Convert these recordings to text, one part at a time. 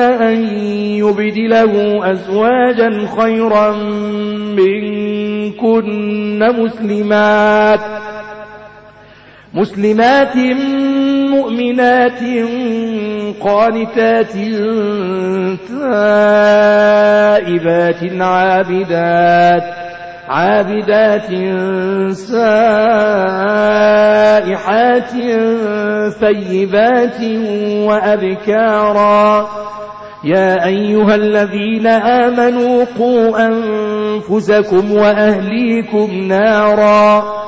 أن يبدله أزواجا خيرا منكن مسلمات مسلمات مؤمنات قانتات تائبات عابدات. عابدات سائحات ثيبات وأبكارا. يا أيها الذين آمنوا قوا أنفسكم وأهليكم نارا.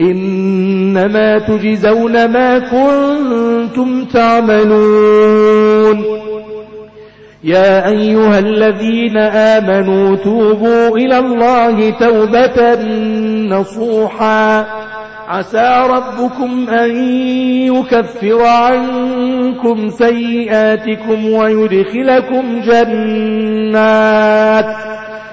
إنما تجزون ما كنتم تعملون. يا أيها الذين آمنوا توبوا إلى الله توبة نصوحا. عسى ربكم أن يكفر عنكم سيئاتكم ويدخلكم جنات.